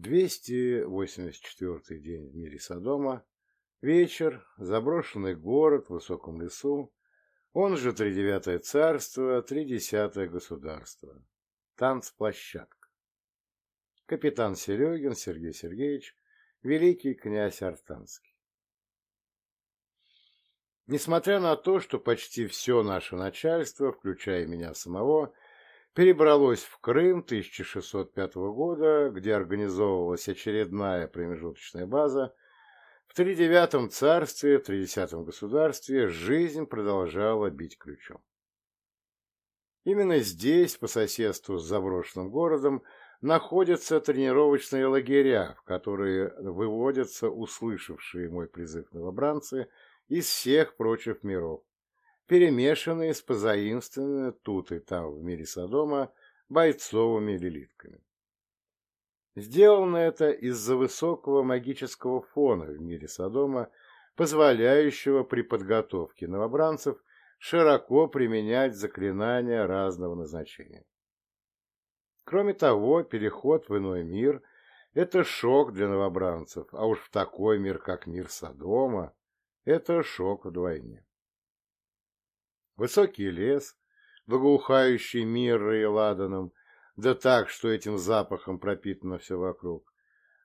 284 день в мире Содома. Вечер. Заброшенный город в высоком лесу. Он же Тридевятое царство, Тридесятое государство. Танцплощадка. Капитан Серегин Сергей Сергеевич, великий князь Артанский. Несмотря на то, что почти все наше начальство, включая меня самого, перебралось в Крым 1605 года, где организовывалась очередная промежуточная база, в тридевятом царстве, в тридесятом государстве жизнь продолжала бить ключом. Именно здесь, по соседству с заброшенным городом, находятся тренировочные лагеря, в которые выводятся услышавшие мой призыв новобранцы из всех прочих миров, перемешанные с позаимствованными тут и там в мире Содома бойцовыми лилитками. Сделано это из-за высокого магического фона в мире Содома, позволяющего при подготовке новобранцев широко применять заклинания разного назначения. Кроме того, переход в иной мир – это шок для новобранцев, а уж в такой мир, как мир Содома, это шок вдвойне. Высокий лес, благоухающий мирой и ладаном, да так, что этим запахом пропитано все вокруг,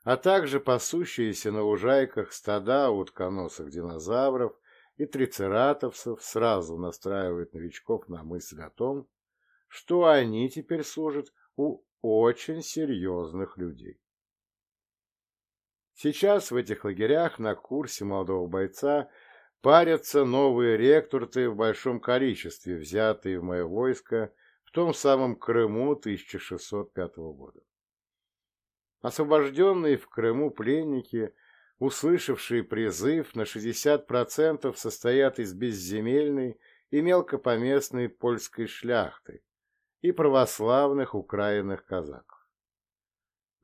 а также пасущиеся на лужайках стада утконосых динозавров и трицератопсов сразу настраивают новичков на мысль о том, что они теперь служат у очень серьезных людей. Сейчас в этих лагерях на курсе молодого бойца парятся новые рекруты в большом количестве, взятые в мое войско в том самом Крыму 1605 года. Освобожденные в Крыму пленники, услышавшие призыв, на 60% состоят из безземельной и мелкопоместной польской шляхты и православных украинных казаков.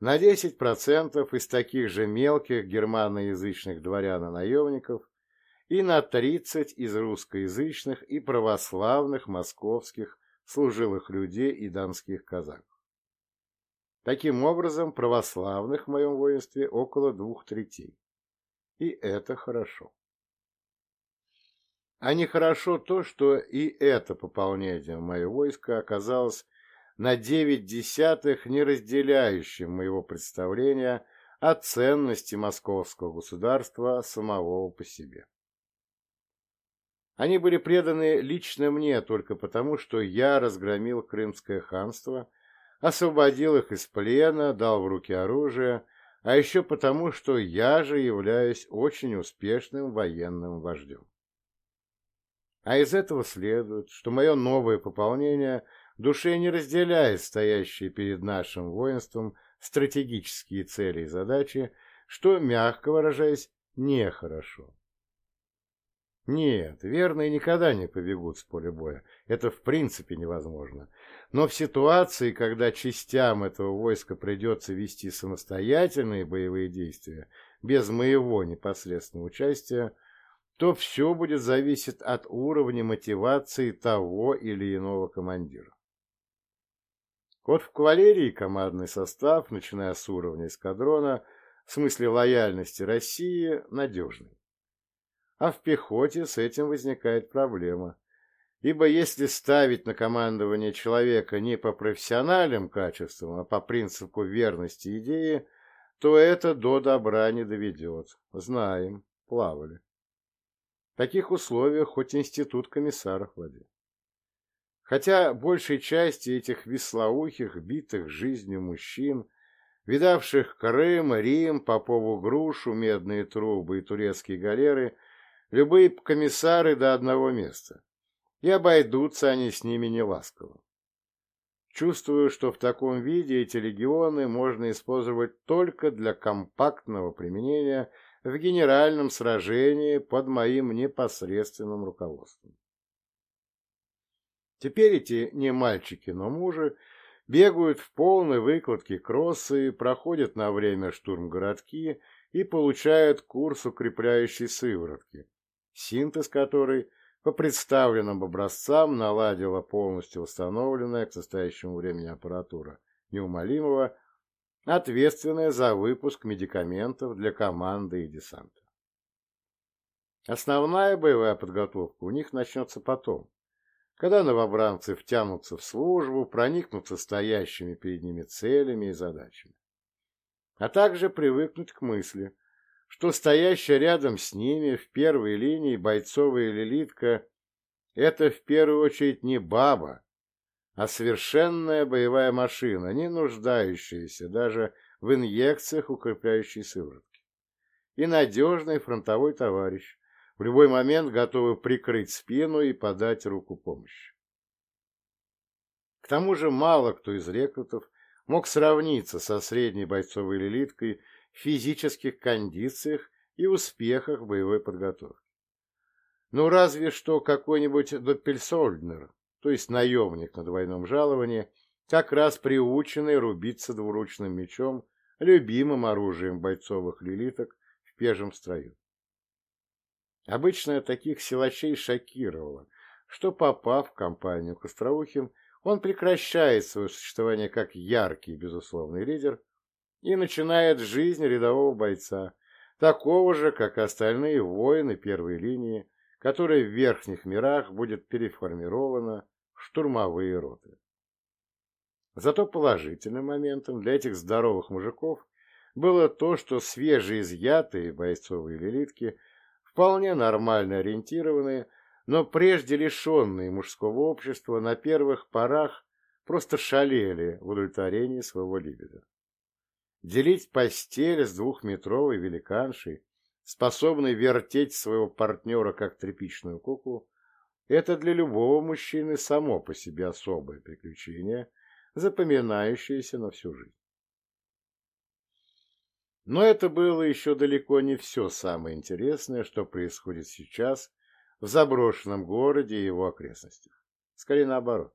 На 10% из таких же мелких германоязычных дворян и наемников и на 30% из русскоязычных и православных московских служилых людей и донских казаков. Таким образом, православных в моем воинстве около двух третей. И это хорошо. А нехорошо то, что и это пополнение в мое войско оказалось на девять десятых не разделяющим моего представления о ценности московского государства самого по себе. Они были преданы лично мне только потому, что я разгромил Крымское ханство, освободил их из плена, дал в руки оружие, а еще потому, что я же являюсь очень успешным военным вождем. А из этого следует, что мое новое пополнение душе не разделяет стоящие перед нашим воинством стратегические цели и задачи, что, мягко выражаясь, нехорошо. Нет, верные никогда не побегут с поля боя. Это в принципе невозможно. Но в ситуации, когда частям этого войска придется вести самостоятельные боевые действия, без моего непосредственного участия, то все будет зависеть от уровня мотивации того или иного командира. Вот в кавалерии командный состав, начиная с уровня эскадрона, в смысле лояльности России, надежный. А в пехоте с этим возникает проблема. Ибо если ставить на командование человека не по профессиональным качествам, а по принципу верности идеи, то это до добра не доведет. Знаем, плавали. В таких условиях хоть институт комиссаров води. Хотя большей части этих веслоухих, битых жизнью мужчин, видавших Крым, Рим, Попову грушу, медные трубы и турецкие галеры, любые комиссары до одного места, и обойдутся они с ними неласково. Чувствую, что в таком виде эти легионы можно использовать только для компактного применения в генеральном сражении под моим непосредственным руководством. Теперь эти не мальчики, но мужи бегают в полной выкладке кроссы, проходят на время штурм городки и получают курс укрепляющей сыворотки, синтез которой по представленным образцам наладила полностью восстановленная к настоящему времени аппаратура неумолимого, ответственная за выпуск медикаментов для команды и десанта. Основная боевая подготовка у них начнется потом, когда новобранцы втянутся в службу, проникнутся стоящими перед ними целями и задачами. А также привыкнуть к мысли, что стоящая рядом с ними в первой линии бойцовая лилитка – это в первую очередь не баба, а совершенная боевая машина, не нуждающаяся даже в инъекциях укрепляющей сыворотки. И надежный фронтовой товарищ, в любой момент готовый прикрыть спину и подать руку помощи. К тому же мало кто из рекрутов мог сравниться со средней бойцовой лилиткой физических кондициях и успехах боевой подготовки. Ну, разве что какой-нибудь Доппельсольднер, то есть наемник на двойном жаловании, как раз приученный рубиться двуручным мечом, любимым оружием бойцовых лилиток в пежем строю. Обычно таких силачей шокировало, что, попав в компанию к Остроухим, он прекращает свое существование как яркий, безусловный лидер и начинает жизнь рядового бойца, такого же, как и остальные воины первой линии, которая в верхних мирах будет переформирована в штурмовые роты. Зато положительным моментом для этих здоровых мужиков было то, что свежеизъятые бойцовые лилитки вполне нормально ориентированные, но прежде лишенные мужского общества на первых порах просто шалели в удовлетворении своего либидо. Делить постель с двухметровой великаншей, способной вертеть своего партнера как тряпичную куклу, это для любого мужчины само по себе особое приключение, запоминающееся на всю жизнь. Но это было еще далеко не все самое интересное, что происходит сейчас в заброшенном городе и его окрестностях. Скорее наоборот.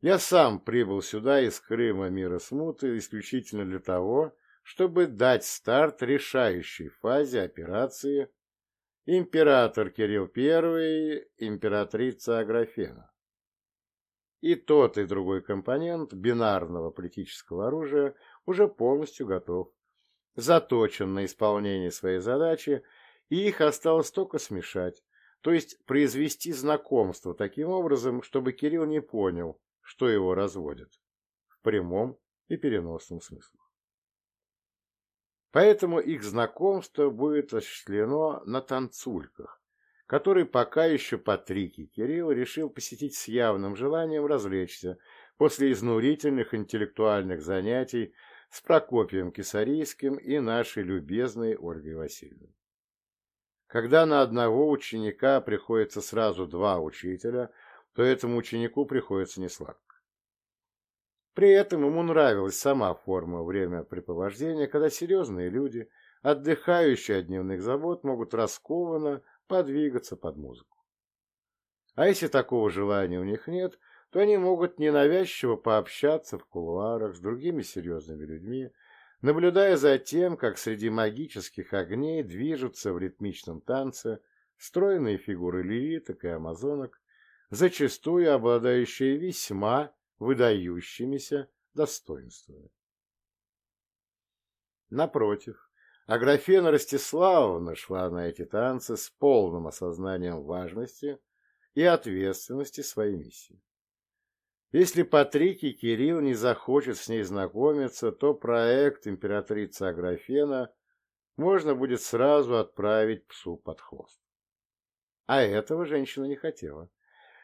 Я сам прибыл сюда из Крыма мира смуты исключительно для того, чтобы дать старт решающей фазе операции император Кирилл I, императрица Аграфена. И тот, и другой компонент бинарного политического оружия уже полностью готов заточен на исполнение своей задачи, и их осталось только смешать, то есть произвести знакомство таким образом, чтобы Кирилл не понял, что его разводят, в прямом и переносном смыслах. Поэтому их знакомство будет осуществлено на танцульках, который пока еще Патрикий Кирилл решил посетить с явным желанием развлечься после изнурительных интеллектуальных занятий с Прокопием Кисарийским и нашей любезной Ольгой Васильевной. Когда на одного ученика приходится сразу два учителя, то этому ученику приходится несладко. При этом ему нравилась сама форма времяпрепровождения, когда серьезные люди, отдыхающие от дневных забот, могут раскованно подвигаться под музыку. А если такого желания у них нет, то они могут ненавязчиво пообщаться в кулуарах с другими серьезными людьми, наблюдая за тем, как среди магических огней движутся в ритмичном танце стройные фигуры лилиток и амазонок, зачастую обладающие весьма выдающимися достоинствами. Напротив, Аграфена Ростиславовна шла на эти танцы с полным осознанием важности и ответственности своей миссии. Если Патрик и Кирилл не захочет с ней знакомиться, то проект императрицы Аграфена можно будет сразу отправить псу под хвост. А этого женщина не хотела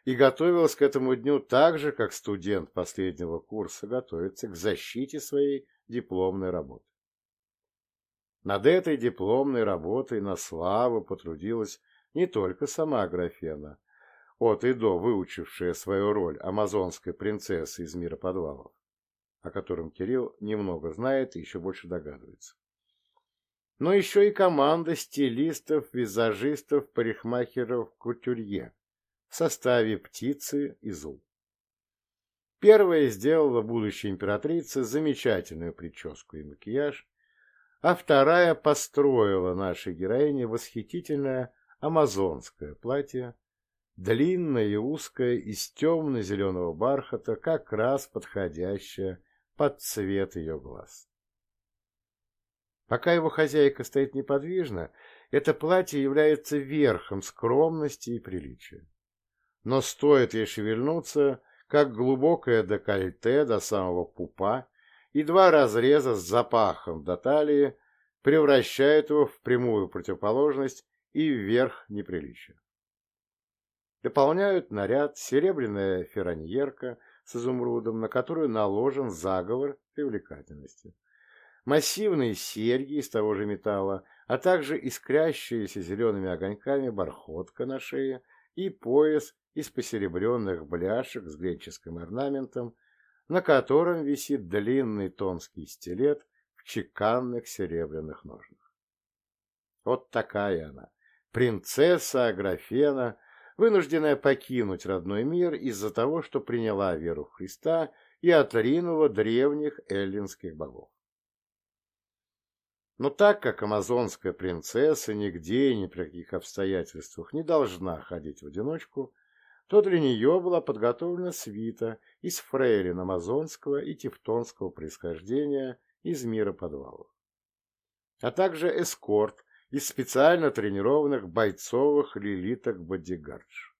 и готовилась к этому дню так же, как студент последнего курса готовится к защите своей дипломной работы. Над этой дипломной работой на славу потрудилась не только сама Аграфена, от и до выучившая свою роль амазонской принцессы из мира подвалов, о котором Кирилл немного знает и еще больше догадывается. Но еще и команда стилистов, визажистов, парикмахеров, кутюрье в составе птицы и зул. Первая сделала будущей императрице замечательную прическу и макияж, а вторая построила нашей героине восхитительное амазонское платье длинная и узкая, из темно-зеленого бархата, как раз подходящая под цвет ее глаз. Пока его хозяйка стоит неподвижно, это платье является верхом скромности и приличия. Но стоит ей шевельнуться, как глубокое декольте до самого пупа и два разреза с запахом до талии превращают его в прямую противоположность и вверх неприличия. Дополняют наряд серебряная ферраньерка с изумрудом, на которую наложен заговор привлекательности. Массивные серьги из того же металла, а также искрящаяся зелеными огоньками бархотка на шее и пояс из посеребренных бляшек с греческим орнаментом, на котором висит длинный тонкий стилет в чеканных серебряных ножнах. Вот такая она, принцесса Аграфена, вынужденная покинуть родной мир из-за того, что приняла веру в Христа и отринула древних эллинских богов. Но так как амазонская принцесса нигде и ни при каких обстоятельствах не должна ходить в одиночку, то для нее была подготовлена свита из фрейлин амазонского и тевтонского происхождения из мира подвалов, а также эскорт из специально тренированных бойцовых лилиток бодигардж.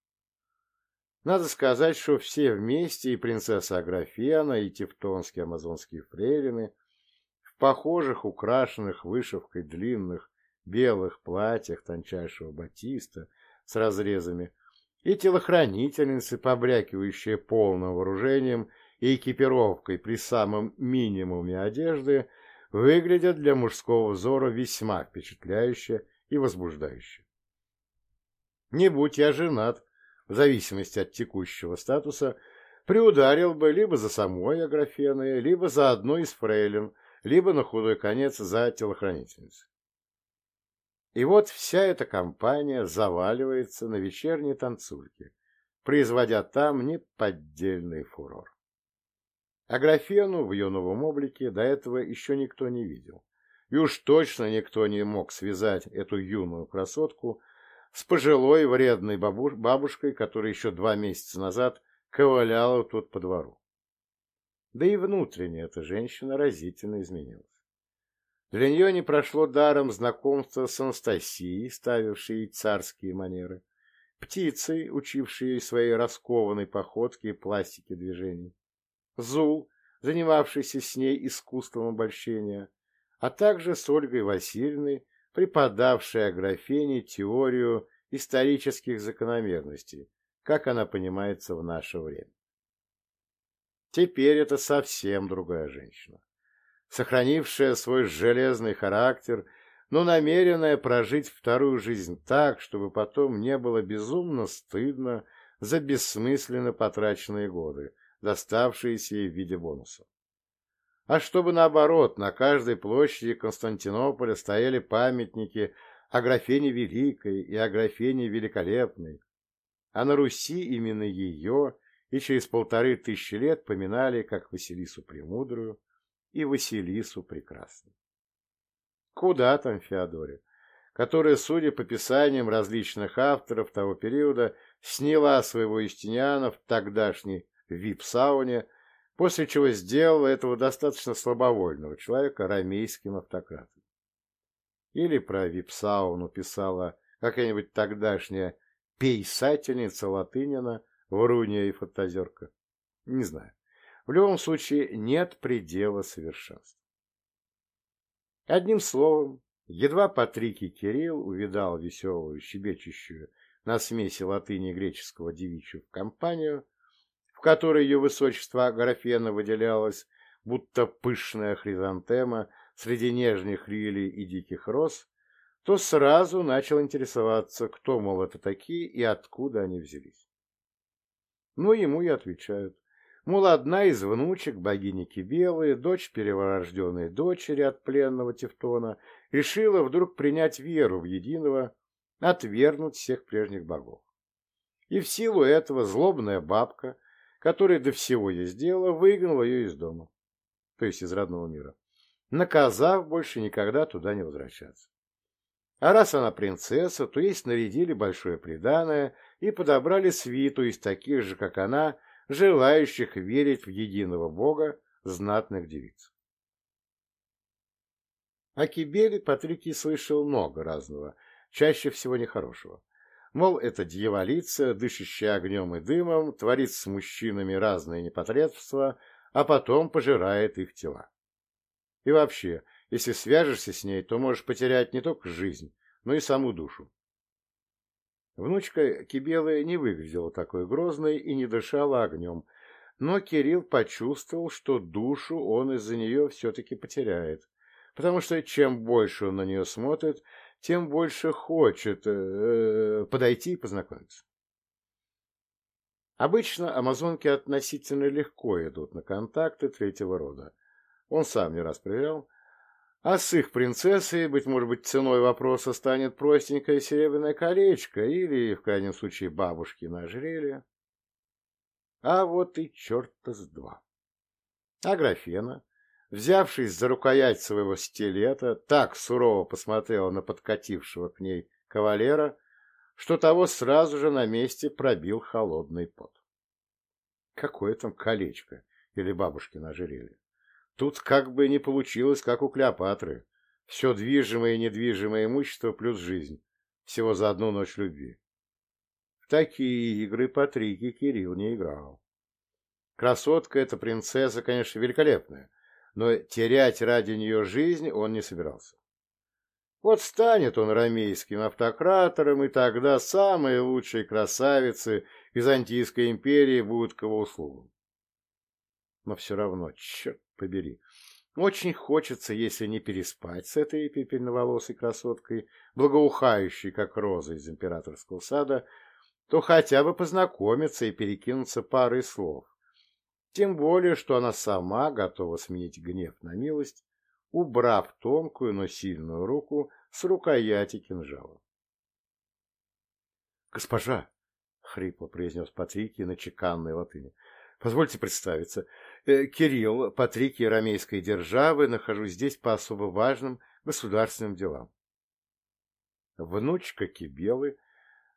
Надо сказать, что все вместе, и принцесса Аграфена, и тевтонские амазонские фрейлины, в похожих, украшенных вышивкой длинных белых платьях тончайшего батиста с разрезами, и телохранительницы, побрякивающие полным вооружением и экипировкой при самом минимуме одежды, выглядят для мужского взора весьма впечатляюще и возбуждающе. Не будь я женат, в зависимости от текущего статуса, приударил бы либо за самой Аграфеной, либо за одной из фрейлин, либо на худой конец за телохранительницей. И вот вся эта компания заваливается на вечерней танцульке, производя там неподдельный фурор. А графену в ее новом облике до этого еще никто не видел. И уж точно никто не мог связать эту юную красотку с пожилой вредной бабушкой, которая еще два месяца назад ковыляла тут по двору. Да и внутренне эта женщина разительно изменилась. Для нее не прошло даром знакомство с Анастасией, ставившей ей царские манеры, птицей, учившей ей своей раскованной походке и пластике движений, Зул, занимавшийся с ней искусством обольщения, а также с Ольгой Васильевной, преподавшей Аграфене теорию исторических закономерностей, как она понимается в наше время. Теперь это совсем другая женщина сохранившая свой железный характер, но намеренная прожить вторую жизнь так, чтобы потом не было безумно стыдно за бессмысленно потраченные годы, доставшиеся ей в виде бонусов. А чтобы, наоборот, на каждой площади Константинополя стояли памятники о графене Великой и о графене Великолепной, а на Руси именно ее и через полторы тысячи лет поминали как Василису Премудрую, и Василису Прекрасную. Куда там Феодоре, которая, судя по писаниям различных авторов того периода, сняла своего Юстиниана в тогдашней вип-сауне, после чего сделала этого достаточно слабовольного человека рамейским автократом. Или про вип-сауну писала какая-нибудь тогдашняя писательница Латынина, Вруния и Фантазерка. Не знаю. В любом случае, нет предела совершенства. Одним словом, едва Патрикий Кирилл увидал веселую, щебечущую на смеси латыни и греческого девичью компанию, в которой ее высочество Аграфена выделялось, будто пышная хризантема среди нежных лилий и диких роз, то сразу начал интересоваться, кто, мол, это такие и откуда они взялись. Ну, ему и отвечают. Мол, одна из внучек богини Кибелы, дочь переворожденной дочери от пленного Тевтона, решила вдруг принять веру в единого, отвергнуть всех прежних богов. И в силу этого злобная бабка, которая до всего ей сделала, выгнала ее из дома, то есть из родного мира, наказав больше никогда туда не возвращаться. А раз она принцесса, то ей снарядили большое преданное и подобрали свиту из таких же, как она, желающих верить в единого Бога, знатных девиц. О Кибеле Патрикий слышал много разного, чаще всего нехорошего. Мол, это дьяволица, дышащая огнем и дымом, творит с мужчинами разные непотребства, а потом пожирает их тела. И вообще, если свяжешься с ней, то можешь потерять не только жизнь, но и саму душу. Внучка Кибелы не выглядела такой грозной и не дышала огнем, но Кирилл почувствовал, что душу он из-за нее все-таки потеряет, потому что чем больше он на нее смотрит, тем больше хочет э, подойти и познакомиться. Обычно амазонки относительно легко идут на контакты третьего рода. Он сам не раз проверял. А с их принцессой, быть может быть, ценой вопроса станет простенькое серебряное колечко или, в крайнем случае, бабушки на ожерелье. А вот и черта с два. А графена, взявшись за рукоять своего стилета, так сурово посмотрела на подкатившего к ней кавалера, что того сразу же на месте пробил холодный пот. Какое там колечко или бабушкино ожерелье? Тут как бы не получилось, как у Клеопатры. Все движимое и недвижимое имущество плюс жизнь. Всего за одну ночь любви. В такие игры Патрики Кирилл не играл. Красотка эта принцесса, конечно, великолепная, но терять ради нее жизнь он не собирался. Вот станет он ромейским автократором, и тогда самые лучшие красавицы Византийской империи будут к его услугам. Но все равно, черт побери, очень хочется, если не переспать с этой пепельноволосой красоткой, благоухающей, как роза из императорского сада, то хотя бы познакомиться и перекинуться парой слов. Тем более, что она сама готова сменить гнев на милость, убрав тонкую, но сильную руку с рукояти кинжала. «Госпожа!» — хрипло произнес Патрикий на чеканной латыни. «Позвольте представиться. Э, Кирилл, Патрикий Ромейской державы, нахожусь здесь по особо важным государственным делам». Внучка Кибелы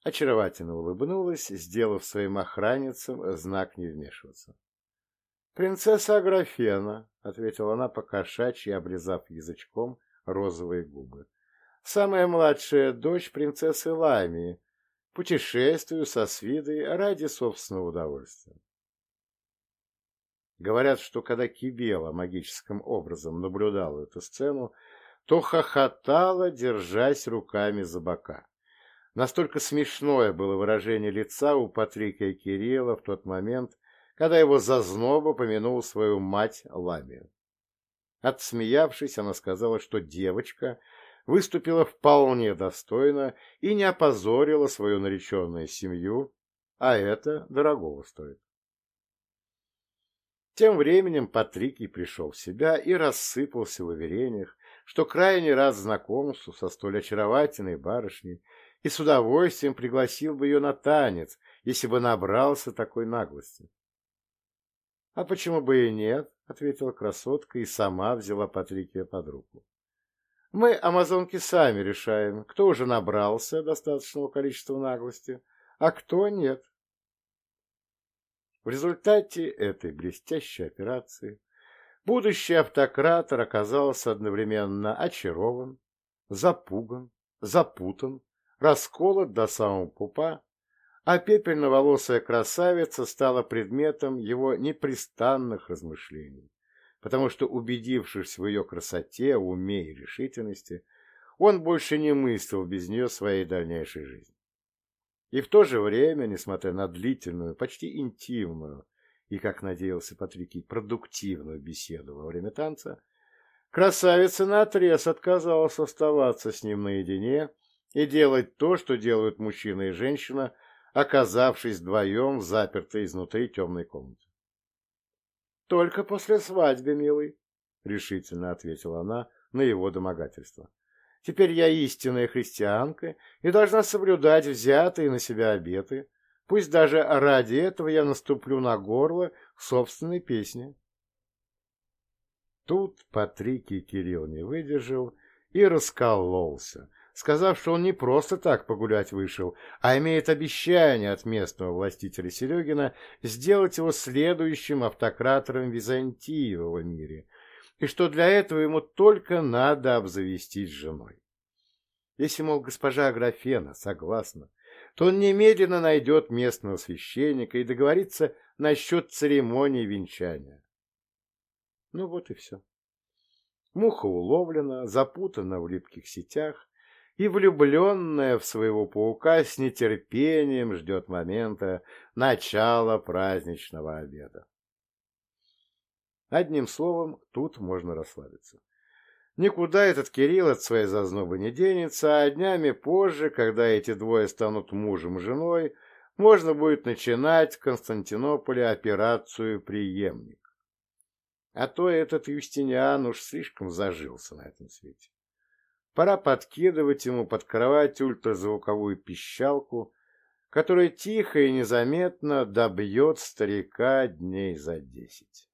очаровательно улыбнулась, сделав своим охранницам знак не вмешиваться. «Принцесса Аграфена», — ответила она покошачьи, обрезав язычком розовые губы. «Самая младшая дочь принцессы Ламии. Путешествую со свидой ради собственного удовольствия». Говорят, что когда Кибела магическим образом наблюдала эту сцену, то хохотала, держась руками за бока. Настолько смешное было выражение лица у Патрикия Кирилла в тот момент, когда его зазноба помянул свою мать Ламию. Отсмеявшись, она сказала, что девочка выступила вполне достойно и не опозорила свою нареченную семью, а это дорогого стоит. Тем временем Патрикий пришел в себя и рассыпался в уверениях, что крайне рад знакомству со столь очаровательной барышней и с удовольствием пригласил бы ее на танец, если бы набрался такой наглости. — А почему бы и нет? — ответила красотка и сама взяла Патрикия под руку. — Мы, амазонки, сами решаем, кто уже набрался достаточного количества наглости, а кто нет. В результате этой блестящей операции будущий автократор оказался одновременно очарован, запуган, запутан, расколот до самого пупа а пепельноволосая красавица стала предметом его непрестанных размышлений, потому что, убедившись в ее красоте, уме и решительности, он больше не мыслил без нее своей дальнейшей жизни. И в то же время, несмотря на длительную, почти интимную и, как надеялся Патрикий, продуктивную беседу во время танца, красавица наотрез отказалась оставаться с ним наедине и делать то, что делают мужчина и женщина – оказавшись вдвоем в запертой изнутри темной комнате. — Только после свадьбы, милый, — решительно ответила она на его домогательство. — Теперь я истинная христианка и должна соблюдать взятые на себя обеты, пусть даже ради этого я наступлю на горло собственной песни. Тут Патрикий Кирилл не выдержал и раскололся, сказав, что он не просто так погулять вышел, а имеет обещание от местного властителя Серегина сделать его следующим автократором Византии в мире, и что для этого ему только надо обзавестись женой. Если, мол, госпожа Аграфена согласна, то он немедленно найдет местного священника и договорится насчет церемонии венчания. Ну вот и все. Муха уловлена, запутана в липких сетях, и влюбленная в своего паука с нетерпением ждет момента начала праздничного обеда. Одним словом, тут можно расслабиться. Никуда этот Кирилл от своей зазнобы не денется, а днями позже, когда эти двое станут мужем и женой, можно будет начинать в Константинополе операцию «Приемник». А то этот Юстиниан уж слишком зажился на этом свете. Пора подкидывать ему под кровать ультразвуковую пищалку, которая тихо и незаметно добьет старика дней за десять.